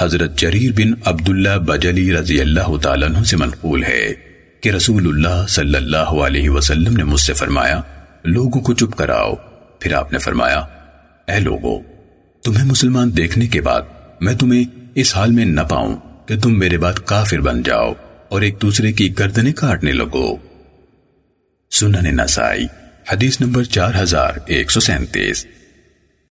حضرت جریر بن عبداللہ بجلی رضی اللہ تعالیٰ عنہ سے منقول ہے کہ رسول اللہ صلی اللہ علیہ وسلم نے مجھ سے فرمایا، لوگوں کو چپ کراؤ۔ پھر آپ نے فرمایا، اے لوگوں تمہیں مسلمان دیکھنے کے بعد میں تمہیں اس حال میں نہ پاؤں کہ تم میرے بعد کافر بن جاؤ اور ایک دوسرے کی گردنیں کاٹنے لگو۔ سنن نسائی، حدیث نمبر چار ہزار ایک سو سینتیس۔